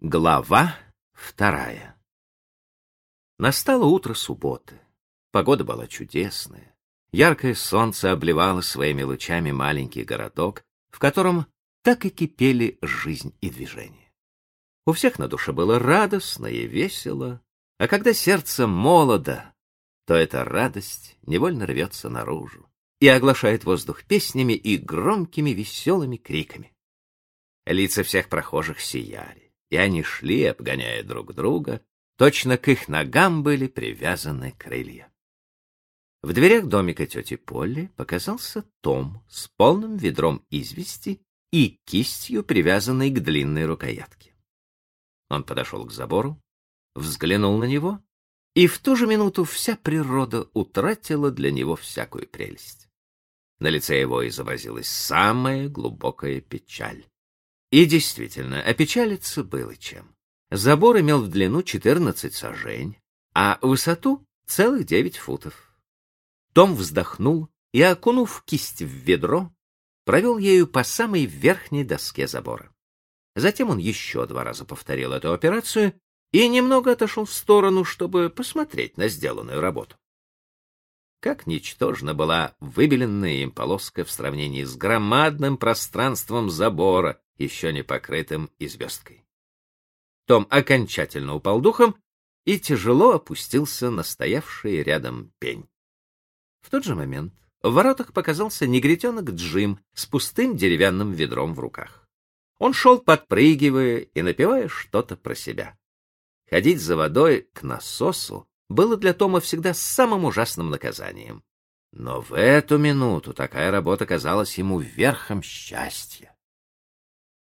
Глава вторая Настало утро субботы. Погода была чудесная. Яркое солнце обливало своими лучами маленький городок, в котором так и кипели жизнь и движение. У всех на душе было радостно и весело, а когда сердце молодо, то эта радость невольно рвется наружу и оглашает воздух песнями и громкими веселыми криками. Лица всех прохожих сияли, и они шли, обгоняя друг друга, точно к их ногам были привязаны крылья. В дверях домика тети Полли показался Том с полным ведром извести и кистью, привязанной к длинной рукоятке. Он подошел к забору, взглянул на него, и в ту же минуту вся природа утратила для него всякую прелесть. На лице его изобразилась самая глубокая печаль. И действительно, опечалиться было чем. Забор имел в длину 14 сажень, а высоту целых 9 футов. Том вздохнул и, окунув кисть в ведро, провел ею по самой верхней доске забора. Затем он еще два раза повторил эту операцию и немного отошел в сторону, чтобы посмотреть на сделанную работу. Как ничтожна была выбеленная им полоска в сравнении с громадным пространством забора, еще не покрытым известкой. Том окончательно упал духом и тяжело опустился на стоявший рядом пень. В тот же момент в воротах показался негритенок Джим с пустым деревянным ведром в руках. Он шел, подпрыгивая и напевая что-то про себя. Ходить за водой к насосу было для Тома всегда самым ужасным наказанием. Но в эту минуту такая работа казалась ему верхом счастья.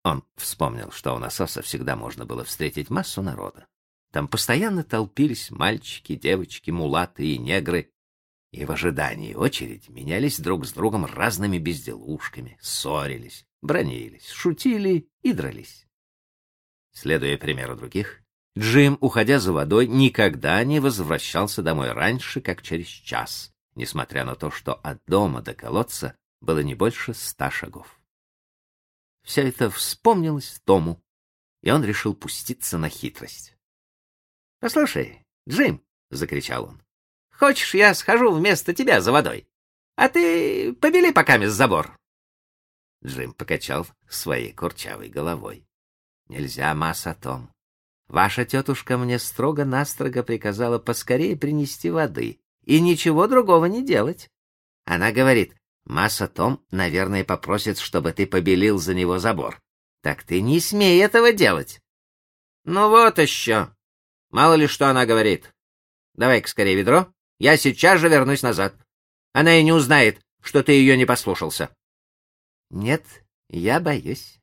Он вспомнил, что у насоса всегда можно было встретить массу народа. Там постоянно толпились мальчики, девочки, мулаты и негры, и в ожидании очереди менялись друг с другом разными безделушками, ссорились, бронились, шутили и дрались. Следуя примеру других, Джим, уходя за водой, никогда не возвращался домой раньше, как через час, несмотря на то, что от дома до колодца было не больше ста шагов. Все это вспомнилось Тому, и он решил пуститься на хитрость. — Послушай, Джим, — закричал он, — хочешь, я схожу вместо тебя за водой, а ты побели пока с забор. Джим покачал своей курчавой головой. — Нельзя, масса, Том. Ваша тетушка мне строго-настрого приказала поскорее принести воды и ничего другого не делать. Она говорит, Масса Том, наверное, попросит, чтобы ты побелил за него забор. Так ты не смей этого делать. Ну вот еще. Мало ли что она говорит. Давай-ка скорее ведро. Я сейчас же вернусь назад. Она и не узнает, что ты ее не послушался. Нет, я боюсь.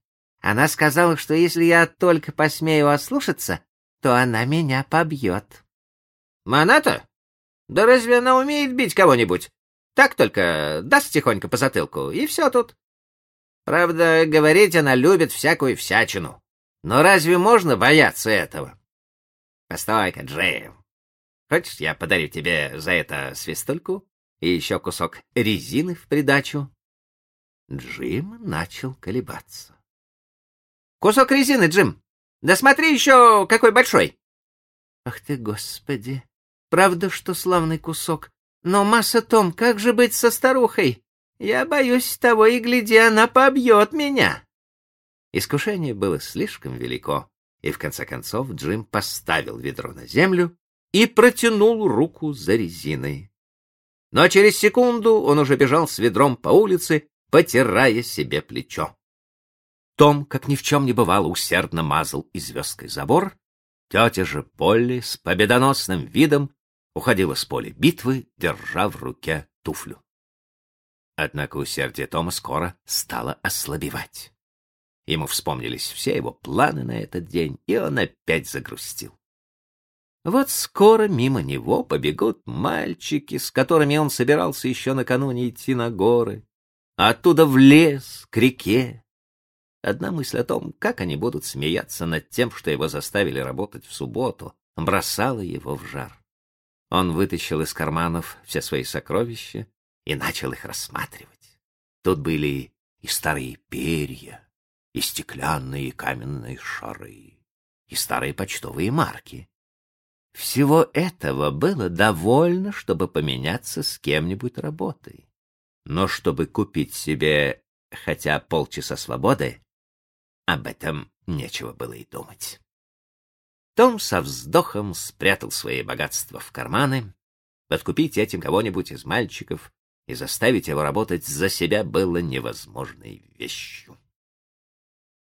Она сказала, что если я только посмею ослушаться, то она меня побьет. Она-то? Да разве она умеет бить кого-нибудь? Так только даст тихонько по затылку, и все тут. Правда, говорить она любит всякую всячину. Но разве можно бояться этого? Постой-ка, Джейм. Хочешь, я подарю тебе за это свистульку и еще кусок резины в придачу? Джим начал колебаться. Кусок резины, Джим. Да смотри еще, какой большой. Ах ты, господи. Правда, что славный кусок. Но, масса Том, как же быть со старухой? Я боюсь того и гляди, она побьет меня. Искушение было слишком велико, и в конце концов Джим поставил ведро на землю и протянул руку за резиной. Но через секунду он уже бежал с ведром по улице, потирая себе плечо. Том, как ни в чем не бывало, усердно мазал известкой забор, тетя же Полли с победоносным видом уходила с поля битвы, держа в руке туфлю. Однако усердие Тома скоро стало ослабевать. Ему вспомнились все его планы на этот день, и он опять загрустил. Вот скоро мимо него побегут мальчики, с которыми он собирался еще накануне идти на горы, а оттуда в лес, к реке. Одна мысль о том, как они будут смеяться над тем, что его заставили работать в субботу, бросала его в жар. Он вытащил из карманов все свои сокровища и начал их рассматривать. Тут были и старые перья, и стеклянные и каменные шары, и старые почтовые марки. Всего этого было довольно, чтобы поменяться с кем-нибудь работой. Но чтобы купить себе хотя полчаса свободы, об этом нечего было и думать. Том со вздохом спрятал свои богатства в карманы. Подкупить этим кого-нибудь из мальчиков и заставить его работать за себя было невозможной вещью.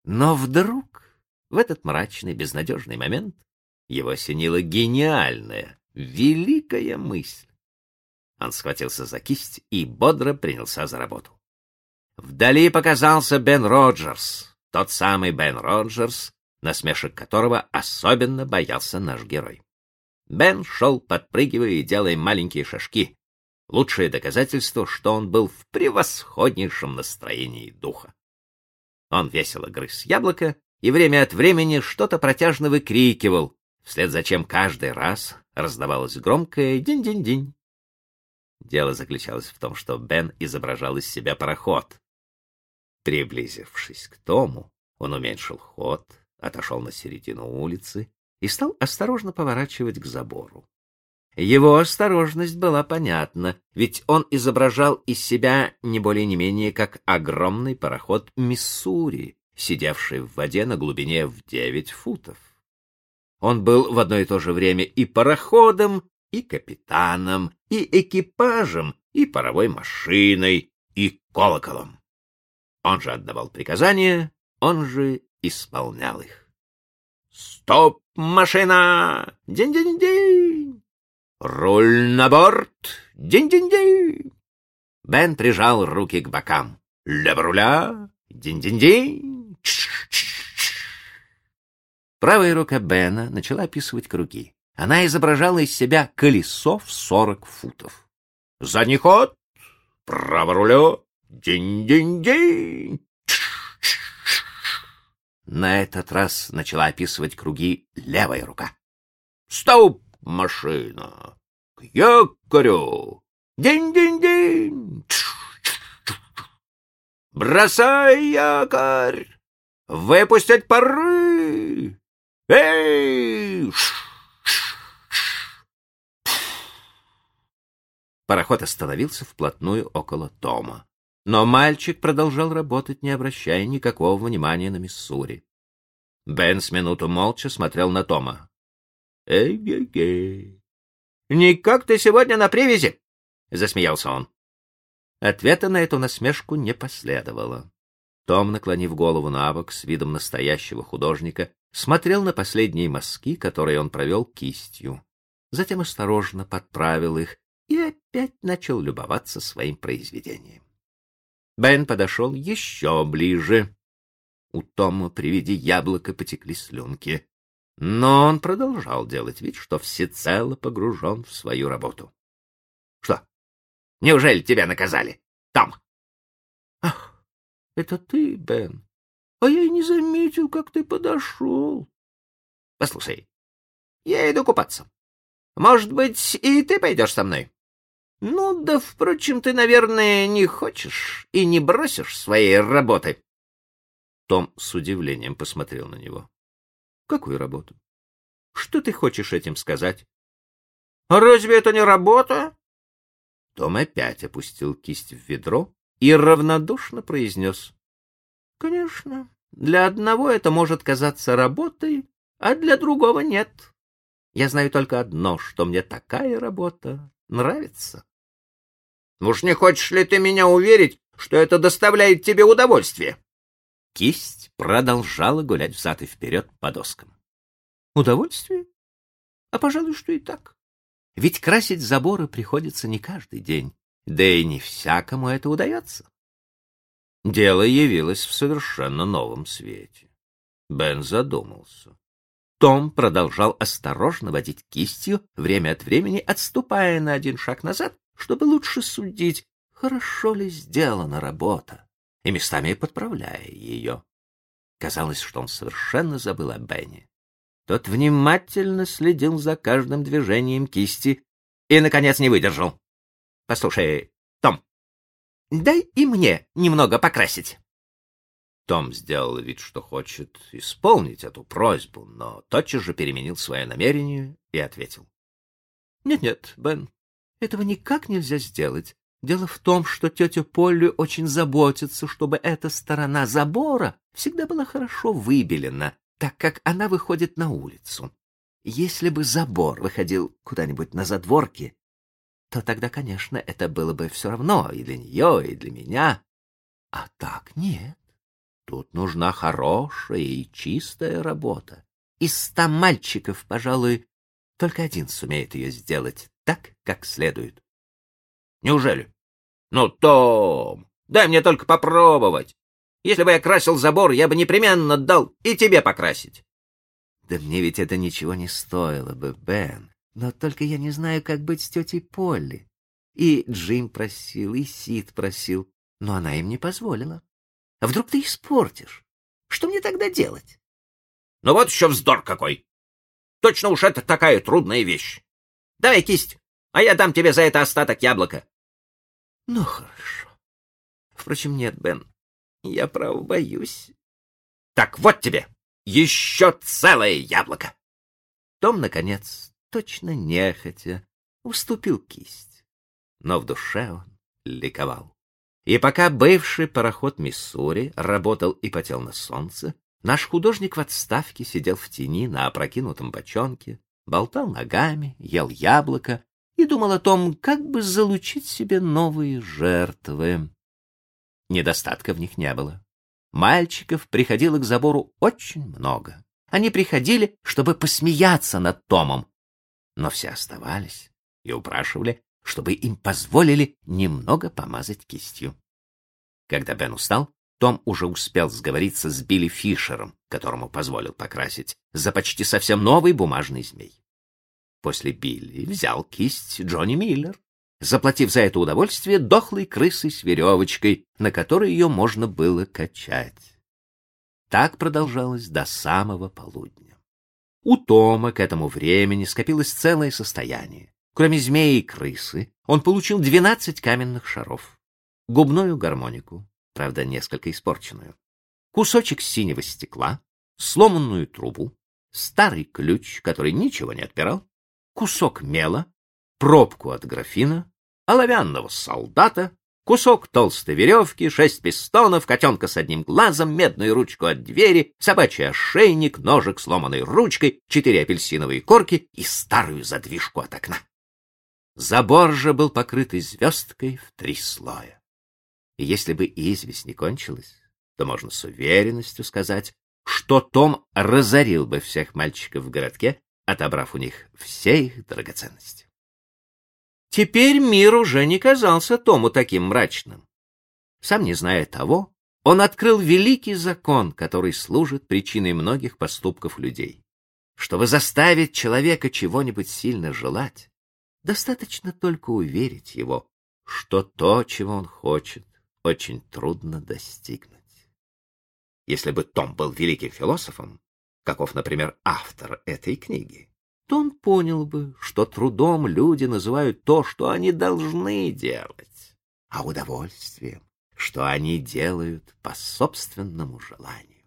Но вдруг, в этот мрачный, безнадежный момент, его осенила гениальная, великая мысль. Он схватился за кисть и бодро принялся за работу. Вдали показался Бен Роджерс, тот самый Бен Роджерс, насмешек которого особенно боялся наш герой. Бен шел, подпрыгивая и делая маленькие шажки. Лучшее доказательство, что он был в превосходнейшем настроении духа. Он весело грыз яблоко и время от времени что-то протяжно выкрикивал, вслед за чем каждый раз раздавалось громкое «динь-динь-динь». Дело заключалось в том, что Бен изображал из себя пароход. Приблизившись к Тому, он уменьшил ход, отошел на середину улицы и стал осторожно поворачивать к забору. Его осторожность была понятна, ведь он изображал из себя не более не менее как огромный пароход Миссури, сидевший в воде на глубине в девять футов. Он был в одно и то же время и пароходом, и капитаном, и экипажем, и паровой машиной, и колоколом. Он же отдавал приказания, он же исполнял их. «Стоп, машина! День-день-день! Руль на борт! День-день-день!» Бен прижал руки к бокам. «Лево руля! День-день-день!» Правая рука Бена начала описывать круги. Она изображала из себя колесо в сорок футов. «Задний ход! Право руля! День-день-день!» На этот раз начала описывать круги левая рука. «Стоп, машина! К якорю! День-день-день! Бросай якорь! Выпустить пары! Эй!» Пароход остановился вплотную около Тома. Но мальчик продолжал работать, не обращая никакого внимания на Миссури. Бен с минуту молча смотрел на Тома. «Эй-гей-гей! Никак ты сегодня на привязи!» — засмеялся он. Ответа на эту насмешку не последовало. Том, наклонив голову на бок с видом настоящего художника, смотрел на последние мазки, которые он провел кистью. Затем осторожно подправил их и опять начал любоваться своим произведением. Бен подошел еще ближе. У Тома при виде яблока потекли слюнки. Но он продолжал делать вид, что всецело погружен в свою работу. — Что? Неужели тебя наказали? Том? — Ах, это ты, Бен. А я и не заметил, как ты подошел. — Послушай, я иду купаться. Может быть, и ты пойдешь со мной? Ну да, впрочем, ты, наверное, не хочешь и не бросишь своей работы. Том с удивлением посмотрел на него. Какую работу? Что ты хочешь этим сказать? Разве это не работа? Том опять опустил кисть в ведро и равнодушно произнес. Конечно, для одного это может казаться работой, а для другого нет. Я знаю только одно, что мне такая работа нравится. Уж не хочешь ли ты меня уверить, что это доставляет тебе удовольствие? Кисть продолжала гулять взад и вперед по доскам. Удовольствие? А, пожалуй, что и так. Ведь красить заборы приходится не каждый день, да и не всякому это удается. Дело явилось в совершенно новом свете. Бен задумался. Том продолжал осторожно водить кистью, время от времени отступая на один шаг назад чтобы лучше судить, хорошо ли сделана работа, и местами подправляя ее. Казалось, что он совершенно забыл о Бене. Тот внимательно следил за каждым движением кисти и, наконец, не выдержал. — Послушай, Том, дай и мне немного покрасить. Том сделал вид, что хочет исполнить эту просьбу, но тотчас же переменил свое намерение и ответил. «Нет-нет, Бен, этого никак нельзя сделать. Дело в том, что тетя Полли очень заботится, чтобы эта сторона забора всегда была хорошо выбелена, так как она выходит на улицу. Если бы забор выходил куда-нибудь на задворки, то тогда, конечно, это было бы все равно и для нее, и для меня. А так нет. Тут нужна хорошая и чистая работа. Из ста мальчиков, пожалуй, только один сумеет ее сделать так, как следует. Неужели? Ну, Том, дай мне только попробовать. Если бы я красил забор, я бы непременно дал и тебе покрасить. Да мне ведь это ничего не стоило бы, Бен. Но только я не знаю, как быть с тетей Полли. И Джим просил, и Сид просил, но она им не позволила. А вдруг ты испортишь? Что мне тогда делать? Ну вот еще вздор какой. Точно уж это такая трудная вещь. Давай кисть, а я дам тебе за это остаток яблока. Ну, хорошо. Впрочем, нет, Бен, я, право, боюсь. Так вот тебе еще целое яблоко. Том, наконец, точно нехотя, уступил кисть. Но в душе он ликовал. И пока бывший пароход Миссури работал и потел на солнце, наш художник в отставке сидел в тени на опрокинутом бочонке, болтал ногами, ел яблоко и думал о том, как бы залучить себе новые жертвы. Недостатка в них не было. Мальчиков приходило к забору очень много. Они приходили, чтобы посмеяться над Томом, но все оставались и упрашивали, чтобы им позволили немного помазать кистью. Когда Бен устал, том уже успел сговориться с Билли Фишером, которому позволил покрасить, за почти совсем новый бумажный змей. После Билли взял кисть Джонни Миллер, заплатив за это удовольствие дохлой крысой с веревочкой, на которой ее можно было качать. Так продолжалось до самого полудня. У Тома к этому времени скопилось целое состояние. Кроме змеи и крысы, он получил двенадцать каменных шаров, губную гармонику, правда, несколько испорченную, кусочек синего стекла, сломанную трубу, старый ключ, который ничего не отпирал, кусок мела, пробку от графина, оловянного солдата, кусок толстой веревки, шесть пистонов, котенка с одним глазом, медную ручку от двери, собачий ошейник, ножик сломанной ручкой, четыре апельсиновые корки и старую задвижку от окна. Забор же был покрытый звездкой в три слоя. И если бы известь не кончилась, то можно с уверенностью сказать, что Том разорил бы всех мальчиков в городке, отобрав у них все их драгоценности. Теперь мир уже не казался Тому таким мрачным. Сам не зная того, он открыл великий закон, который служит причиной многих поступков людей. Чтобы заставить человека чего-нибудь сильно желать, достаточно только уверить его, что то, чего он хочет, очень трудно достигнуть. Если бы Том был великим философом, каков, например, автор этой книги, то он понял бы, что трудом люди называют то, что они должны делать, а удовольствием, что они делают по собственному желанию.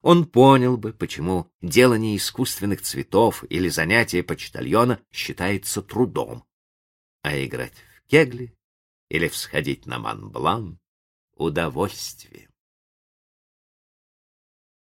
Он понял бы, почему делание искусственных цветов или занятие почтальона считается трудом, а играть в кегли или всходить на Монблан удовольствием.